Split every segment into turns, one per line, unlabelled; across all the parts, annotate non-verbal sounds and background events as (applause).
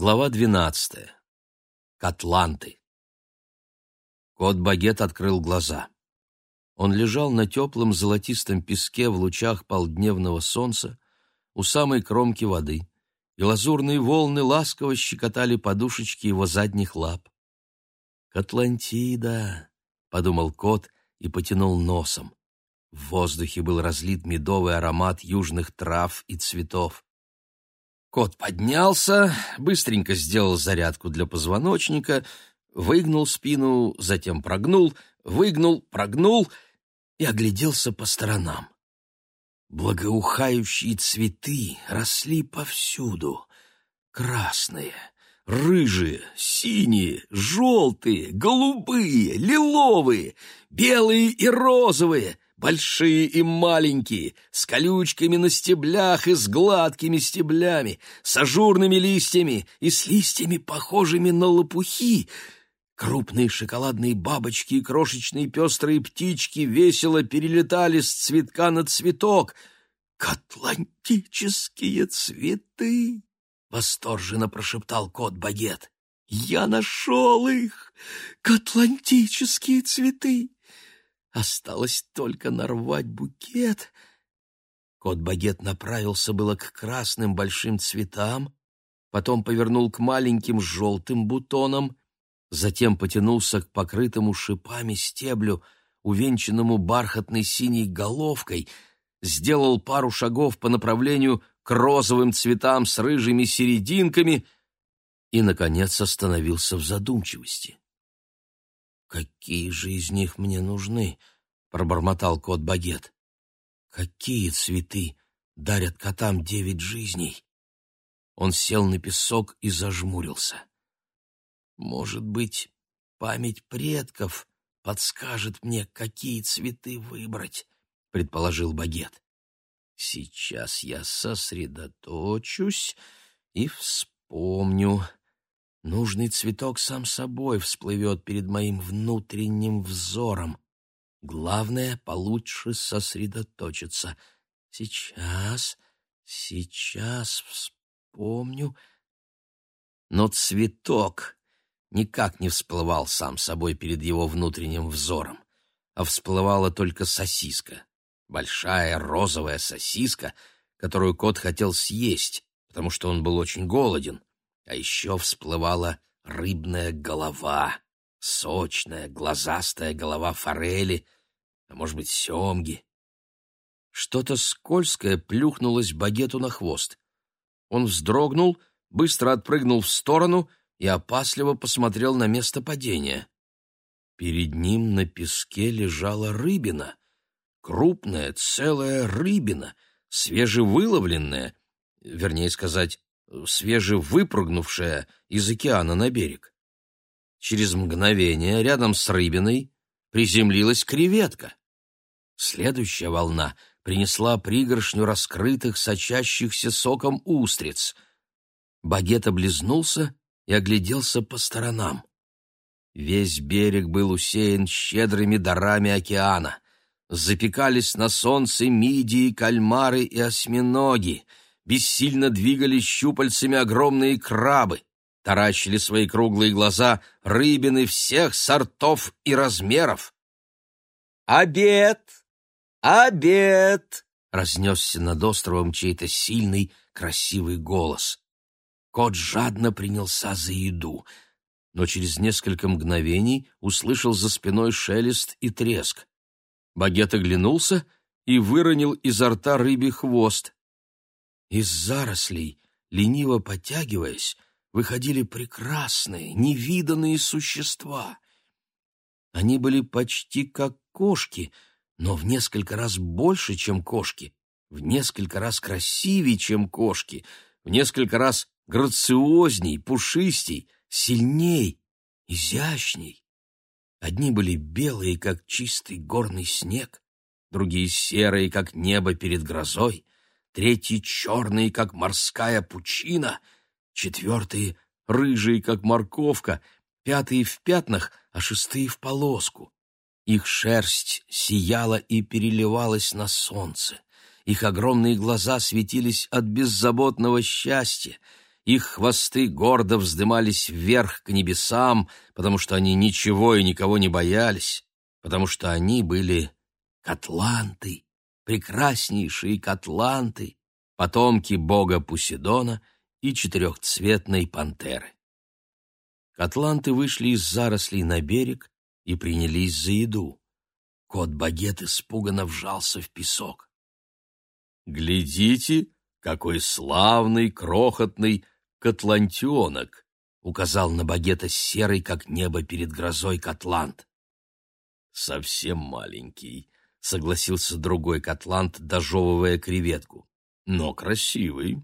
Глава двенадцатая. Котланты. Кот-багет открыл глаза. Он лежал на теплом золотистом песке в лучах полдневного солнца у самой кромки воды, и лазурные волны ласково щекотали подушечки его задних лап. «Котлантида!» — подумал кот и потянул носом. В воздухе был разлит медовый аромат южных трав и цветов. Кот поднялся, быстренько сделал зарядку для позвоночника, выгнул спину, затем прогнул, выгнул, прогнул и огляделся по сторонам. Благоухающие цветы росли повсюду. Красные, рыжие, синие, желтые, голубые, лиловые, белые и розовые — большие и маленькие, с колючками на стеблях и с гладкими стеблями, с ажурными листьями и с листьями, похожими на лопухи. Крупные шоколадные бабочки и крошечные пестрые птички весело перелетали с цветка на цветок. «Катлантические цветы!» — восторженно прошептал кот-багет. «Я нашел их! Катлантические цветы!» Осталось только нарвать букет. Кот-багет направился было к красным большим цветам, потом повернул к маленьким желтым бутонам, затем потянулся к покрытому шипами стеблю, увенчанному бархатной синей головкой, сделал пару шагов по направлению к розовым цветам с рыжими серединками и, наконец, остановился в задумчивости. «Какие же из них мне нужны?» — пробормотал кот-багет. «Какие цветы дарят котам девять жизней?» Он сел на песок и зажмурился. «Может быть, память предков подскажет мне, какие цветы выбрать», — предположил багет. «Сейчас я сосредоточусь и вспомню». Нужный цветок сам собой всплывет перед моим внутренним взором. Главное — получше сосредоточиться. Сейчас, сейчас вспомню. Но цветок никак не всплывал сам собой перед его внутренним взором, а всплывала только сосиска. Большая розовая сосиска, которую кот хотел съесть, потому что он был очень голоден — а еще всплывала рыбная голова, сочная, глазастая голова форели, а может быть, семги. Что-то скользкое плюхнулось багету на хвост. Он вздрогнул, быстро отпрыгнул в сторону и опасливо посмотрел на место падения. Перед ним на песке лежала рыбина, крупная целая рыбина, свежевыловленная, вернее сказать, свежевыпрыгнувшая из океана на берег. Через мгновение рядом с рыбиной приземлилась креветка. Следующая волна принесла пригоршню раскрытых, сочащихся соком устриц. Багет облизнулся и огляделся по сторонам. Весь берег был усеян щедрыми дарами океана. Запекались на солнце мидии, кальмары и осьминоги — бессильно двигали щупальцами огромные крабы, таращили свои круглые глаза рыбины всех сортов и размеров. «Обед! Обед!» — разнесся над островом чей-то сильный, красивый голос. Кот жадно принялся за еду, но через несколько мгновений услышал за спиной шелест и треск. Багет оглянулся и выронил изо рта рыбий хвост. Из зарослей, лениво подтягиваясь, выходили прекрасные, невиданные существа. Они были почти как кошки, но в несколько раз больше, чем кошки, в несколько раз красивее, чем кошки, в несколько раз грациозней, пушистей, сильней, изящней. Одни были белые, как чистый горный снег, другие серые, как небо перед грозой, третьи черные, как морская пучина, четвертые рыжие, как морковка, пятые в пятнах, а шестые в полоску. Их шерсть сияла и переливалась на солнце. Их огромные глаза светились от беззаботного счастья. Их хвосты гордо вздымались вверх к небесам, потому что они ничего и никого не боялись, потому что они были котланты, прекраснейшие котланты, потомки бога Пусидона и четырехцветной пантеры. Котланты вышли из зарослей на берег и принялись за еду. Кот-багет испуганно вжался в песок. «Глядите, какой славный, крохотный котлантенок!» — указал на багета серый, как небо перед грозой котлант. «Совсем маленький», — согласился другой котлант, дожевывая креветку. «Но красивый,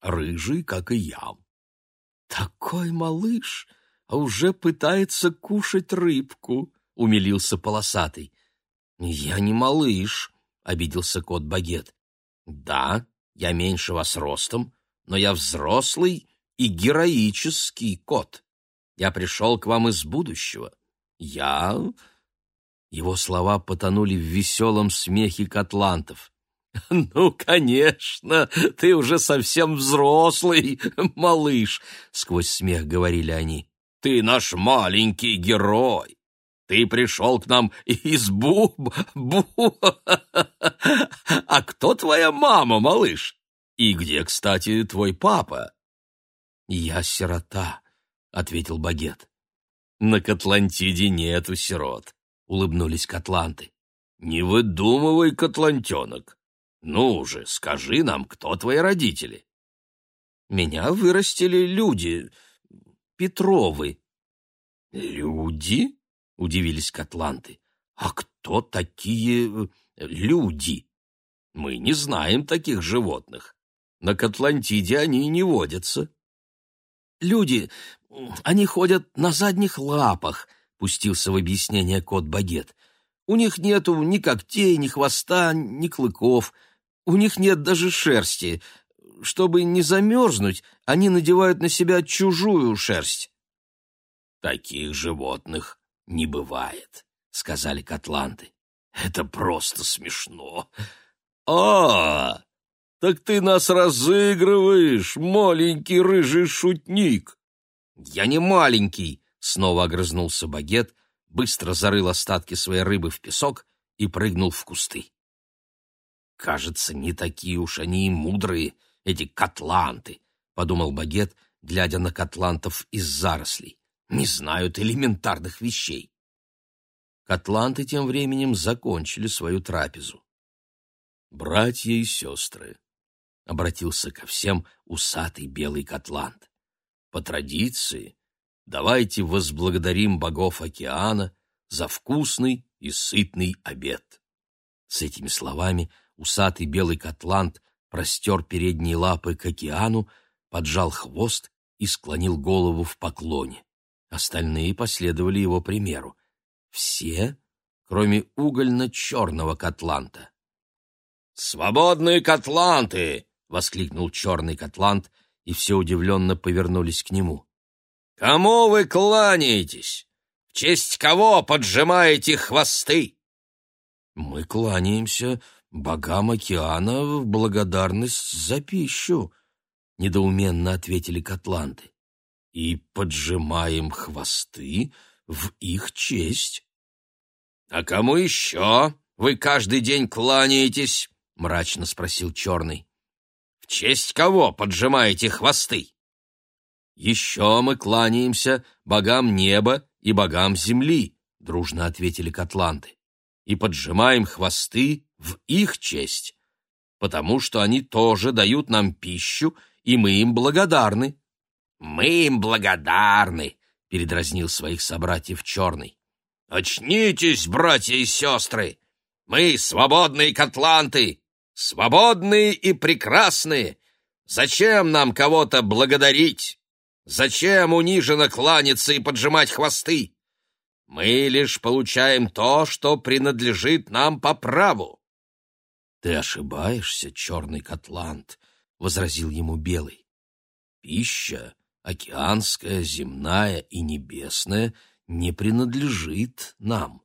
рыжий, как и я». «Такой малыш, а уже пытается кушать рыбку», — умилился полосатый. «Я не малыш», — обиделся кот-багет. «Да, я меньше вас ростом, но я взрослый и героический кот. Я пришел к вам из будущего. Я...» Его слова потонули в веселом смехе котлантов. (laughs) «Ну, конечно, ты уже совсем взрослый, (laughs) малыш!» — сквозь смех говорили они. «Ты наш маленький герой! Ты пришел к нам из Бу... Бу... (laughs) А кто твоя мама, малыш? И где, кстати, твой папа?» «Я сирота», — ответил Багет. «На Катлантиде нету сирот», — улыбнулись Катланты. «Не выдумывай, Катлантенок. Ну же, скажи нам, кто твои родители?» «Меня вырастили люди, Петровы». «Люди?» — удивились Катланты. «А кто такие э, люди? Мы не знаем таких животных. На Катлантиде они не водятся». «Люди, они ходят на задних лапах», — пустился в объяснение кот-багет. «У них нету ни когтей, ни хвоста, ни клыков. У них нет даже шерсти. Чтобы не замерзнуть, они надевают на себя чужую шерсть». «Таких животных не бывает», — сказали котланты. «Это просто смешно». «А, так ты нас разыгрываешь, маленький рыжий шутник!» «Я не маленький!» — снова огрызнулся багет, быстро зарыл остатки своей рыбы в песок и прыгнул в кусты. «Кажется, не такие уж они и мудрые, эти котланты», — подумал багет, глядя на котлантов из зарослей не знают элементарных вещей. Котланты тем временем закончили свою трапезу. «Братья и сестры», — обратился ко всем усатый белый котлант, — «по традиции давайте возблагодарим богов океана за вкусный и сытный обед». С этими словами усатый белый котлант простер передние лапы к океану, поджал хвост и склонил голову в поклоне. Остальные последовали его примеру. Все, кроме угольно-черного котланта. «Свободные котланты!» — воскликнул черный котлант, и все удивленно повернулись к нему. «Кому вы кланяетесь? В честь кого поджимаете хвосты?» «Мы кланяемся богам океана в благодарность за пищу», — недоуменно ответили котланты и поджимаем хвосты в их честь. — А кому еще вы каждый день кланяетесь? — мрачно спросил Черный. — В честь кого поджимаете хвосты? — Еще мы кланяемся богам неба и богам земли, — дружно ответили котланты, — и поджимаем хвосты в их честь, потому что они тоже дают нам пищу, и мы им благодарны. «Мы им благодарны», — передразнил своих собратьев Черный. «Очнитесь, братья и сестры! Мы свободные котланты, свободные и прекрасные! Зачем нам кого-то благодарить? Зачем униженно кланяться и поджимать хвосты? Мы лишь получаем то, что принадлежит нам по праву». «Ты ошибаешься, черный котлант», — возразил ему белый. «Пища океанская, земная и небесная, не принадлежит нам.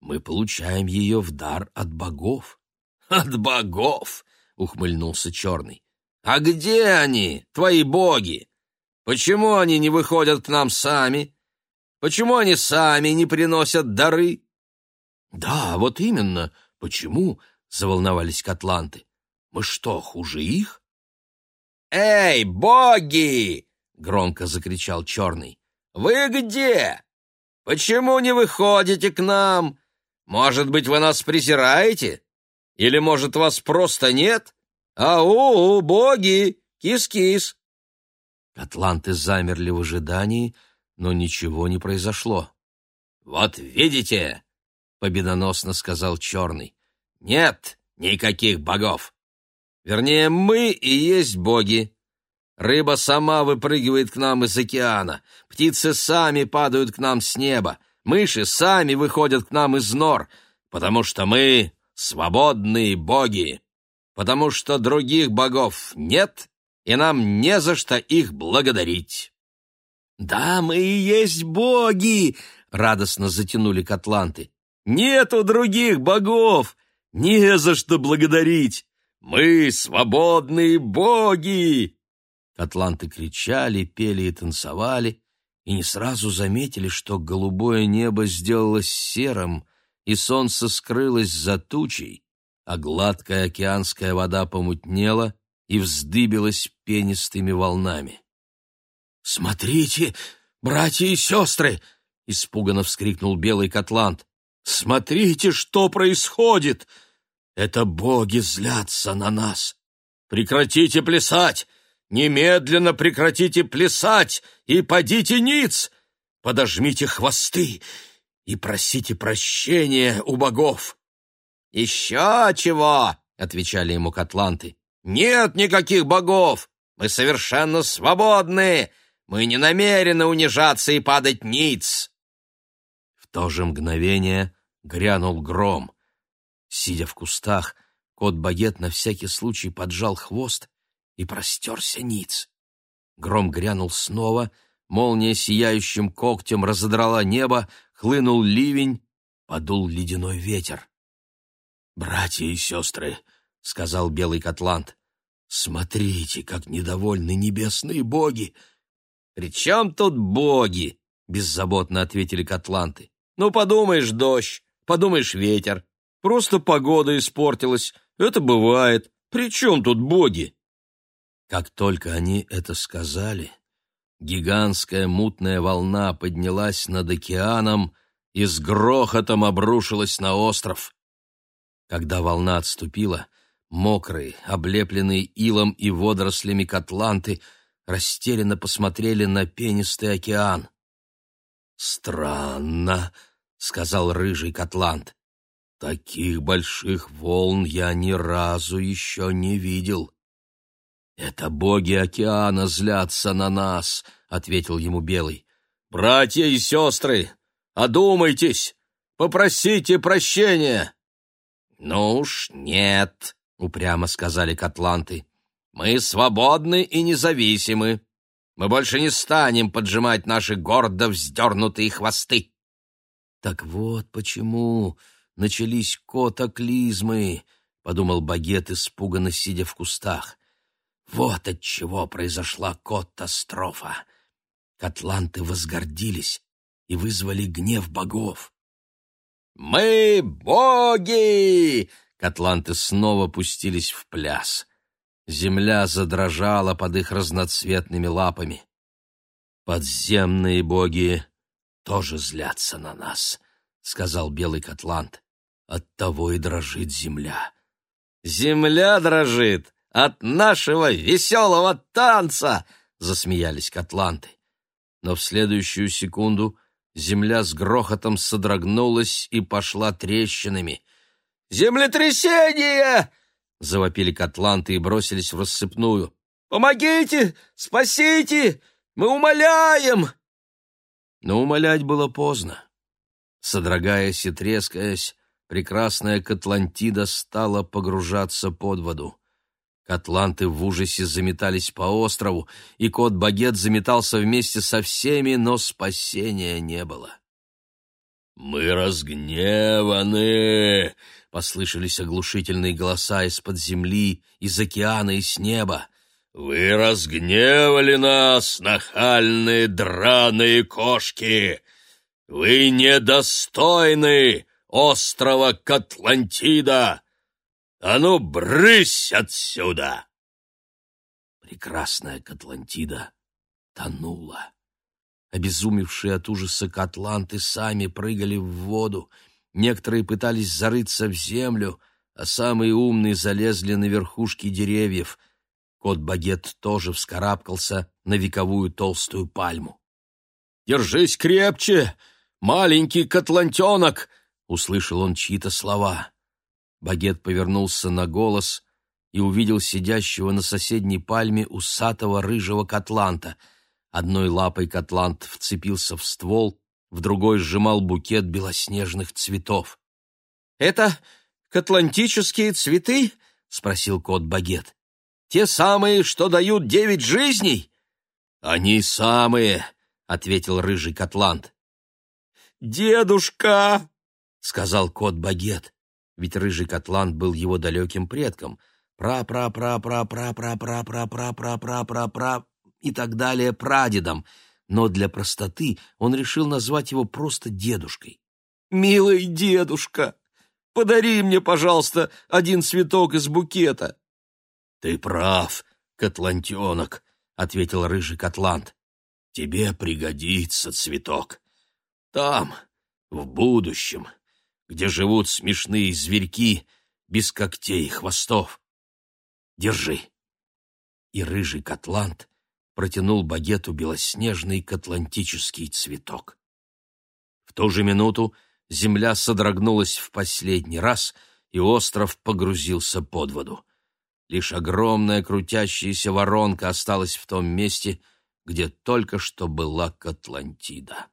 Мы получаем ее в дар от богов. — От богов! — ухмыльнулся Черный. — А где они, твои боги? Почему они не выходят к нам сами? Почему они сами не приносят дары? Да, вот именно. Почему? Заволновались котланты. Мы что, хуже их? Эй, боги! Громко закричал черный. Вы где? Почему не выходите к нам? Может быть, вы нас презираете? Или, может, вас просто нет? Ау, боги! Кис-кис!» Атланты замерли в ожидании, но ничего не произошло. «Вот видите!» — победоносно сказал Черный. «Нет никаких богов! Вернее, мы и есть боги. Рыба сама выпрыгивает к нам из океана, птицы сами падают к нам с неба, мыши сами выходят к нам из нор, потому что мы свободные боги, потому что других богов нет, и нам не за что их благодарить. «Да, мы и есть боги!» — радостно затянули котланты. «Нету других богов! Не за что благодарить! Мы свободные боги!» Атланты кричали, пели и танцевали, и не сразу заметили, что голубое небо сделалось серым, и солнце скрылось за тучей, а гладкая океанская вода помутнела и вздыбилась пенистыми волнами. «Смотрите, братья и сестры!» — испуганно вскрикнул белый котлант. «Смотрите, что происходит! Это боги злятся на нас! Прекратите плясать! Немедленно прекратите плясать и подите ниц! Подожмите хвосты и просите прощения у богов!» «Еще чего!» — отвечали ему котланты. «Нет никаких богов! Мы совершенно свободны! Мы не намерены унижаться и падать ниц!» В то же мгновение грянул гром. Сидя в кустах, кот-багет на всякий случай поджал хвост и простерся ниц. Гром грянул снова, молния сияющим когтем разодрала небо, хлынул ливень, подул ледяной ветер. «Братья и сестры», — сказал белый котлант, — «смотрите, как недовольны небесные боги!» «При чем тут боги?» — беззаботно ответили котланты. «Ну, подумаешь, дождь, подумаешь, ветер. Просто погода испортилась. Это бывает. При чем тут боги?» Как только они это сказали, гигантская мутная волна поднялась над океаном и с грохотом обрушилась на остров. Когда волна отступила, мокрые, облепленные илом и водорослями котланты растерянно посмотрели на пенистый океан. «Странно», — сказал рыжий котлант. «Таких больших волн я ни разу еще не видел». «Это боги океана злятся на нас», — ответил ему Белый. «Братья и сестры, одумайтесь, попросите прощения». «Ну уж нет», — упрямо сказали котланты. «Мы свободны и независимы. Мы больше не станем поджимать наши гордо вздернутые хвосты». «Так вот почему начались котоклизмы», — подумал Багет, испуганно сидя в кустах. «Вот от чего произошла катастрофа. Котланты возгордились и вызвали гнев богов. «Мы боги!» Котланты снова пустились в пляс. Земля задрожала под их разноцветными лапами. «Подземные боги тоже злятся на нас», — сказал белый Котлант. «Оттого и дрожит земля». «Земля дрожит от нашего веселого танца!» — засмеялись Котланты. Но в следующую секунду Земля с грохотом содрогнулась и пошла трещинами. «Землетрясение!» — завопили котланты и бросились в рассыпную. «Помогите! Спасите! Мы умоляем!» Но умолять было поздно. Содрогаясь и трескаясь, прекрасная Катлантида стала погружаться под воду. Атланты в ужасе заметались по острову, и кот-багет заметался вместе со всеми, но спасения не было. «Мы разгневаны!» — послышались оглушительные голоса из-под земли, из океана и с неба. вы разгневали нас, нахальные драные кошки! Вы недостойны острова Катлантида! А ну, брысь отсюда!» Прекрасная Катлантида тонула. Обезумевшие от ужаса котланты сами прыгали в воду, некоторые пытались зарыться в землю, а самые умные залезли на верхушки деревьев — Кот-багет тоже вскарабкался на вековую толстую пальму. «Держись крепче, маленький котлантенок!» — услышал он чьи-то слова. Багет повернулся на голос и увидел сидящего на соседней пальме усатого рыжего котланта. Одной лапой котлант вцепился в ствол, в другой сжимал букет белоснежных цветов. «Это котлантические цветы?» — спросил кот-багет. Те самые, что дают девять жизней? Они самые, ответил рыжий Котланд. Дедушка, сказал кот Багет, ведь рыжий Котланд был его далеким предком. Пра-пра-пра-пра-пра-пра-пра-пра-пра-пра-пра и так далее прадедом, но для простоты он решил назвать его просто дедушкой. «Милый дедушка, подари мне, пожалуйста, один цветок из букета». «Ты прав, котлантенок», — ответил рыжий котлант. «Тебе пригодится цветок. Там, в будущем, где живут смешные зверьки без когтей и хвостов. Держи». И рыжий котлант протянул багету белоснежный котлантический цветок. В ту же минуту земля содрогнулась в последний раз, и остров погрузился под воду. Лишь огромная крутящаяся воронка осталась в том месте, где только что была Катлантида.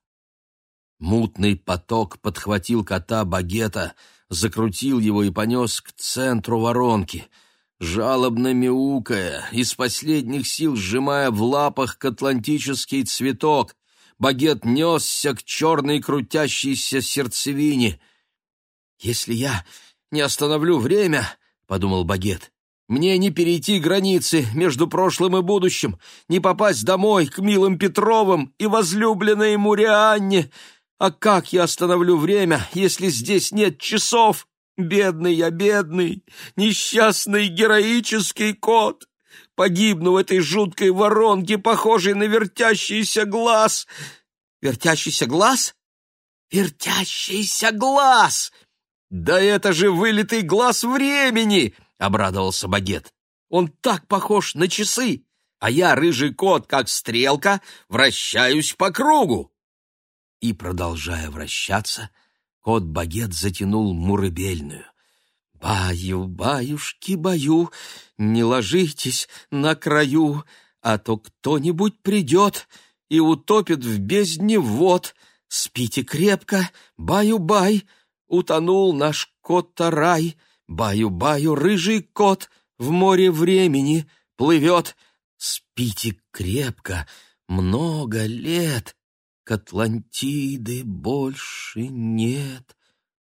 Мутный поток подхватил кота Багета, закрутил его и понес к центру воронки. Жалобно мяукая, из последних сил сжимая в лапах катлантический цветок, Багет несся к черной крутящейся сердцевине. «Если я не остановлю время, — подумал Багет, мне не перейти границы между прошлым и будущим, не попасть домой к милым Петровым и возлюбленной Мурианне. А как я остановлю время, если здесь нет часов? Бедный я, бедный, несчастный героический кот. Погибну в этой жуткой воронке, похожей на вертящийся глаз. Вертящийся глаз? Вертящийся глаз! Да это же вылитый глаз времени! — обрадовался Багет. «Он так похож на часы, а я, рыжий кот, как стрелка, вращаюсь по кругу!» И, продолжая вращаться, кот-багет затянул мурыбельную. «Баю, баюшки, баю, не ложитесь на краю, а то кто-нибудь придет и утопит в бездне вод. Спите крепко, баю-бай, утонул наш кот-рай». Баю-баю, рыжий кот в море времени плывет. Спите крепко, много лет, Атлантиды больше нет.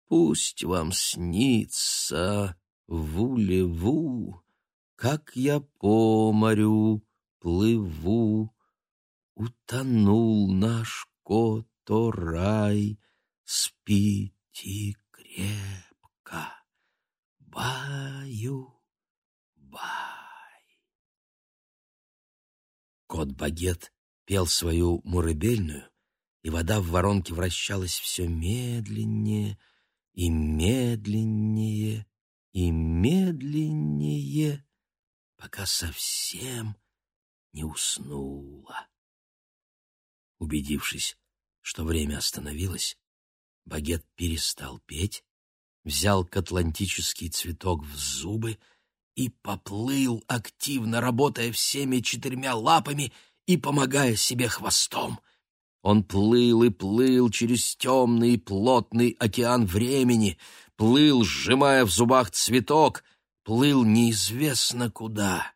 Пусть вам снится ву-леву, как я по морю плыву. Утонул наш кот-рай, спите крепко. Баю, бай. Кот-багет пел свою мурыбельную, и вода в воронке вращалась все медленнее и медленнее и медленнее, пока совсем не уснула. Убедившись, что время остановилось, багет перестал петь взял катлантический цветок в зубы и поплыл, активно работая всеми четырьмя лапами и помогая себе хвостом. Он плыл и плыл через темный и плотный океан времени, плыл, сжимая в зубах цветок, плыл неизвестно куда.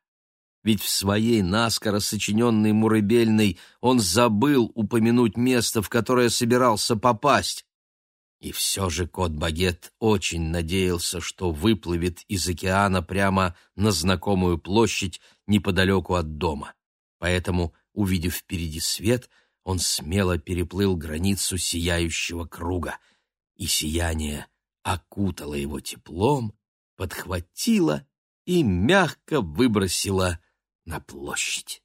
Ведь в своей наскоро сочиненной мурыбельной он забыл упомянуть место, в которое собирался попасть. И все же кот-багет очень надеялся, что выплывет из океана прямо на знакомую площадь неподалеку от дома. Поэтому, увидев впереди свет, он смело переплыл границу сияющего круга, и сияние окутало его теплом, подхватило и мягко выбросило на площадь.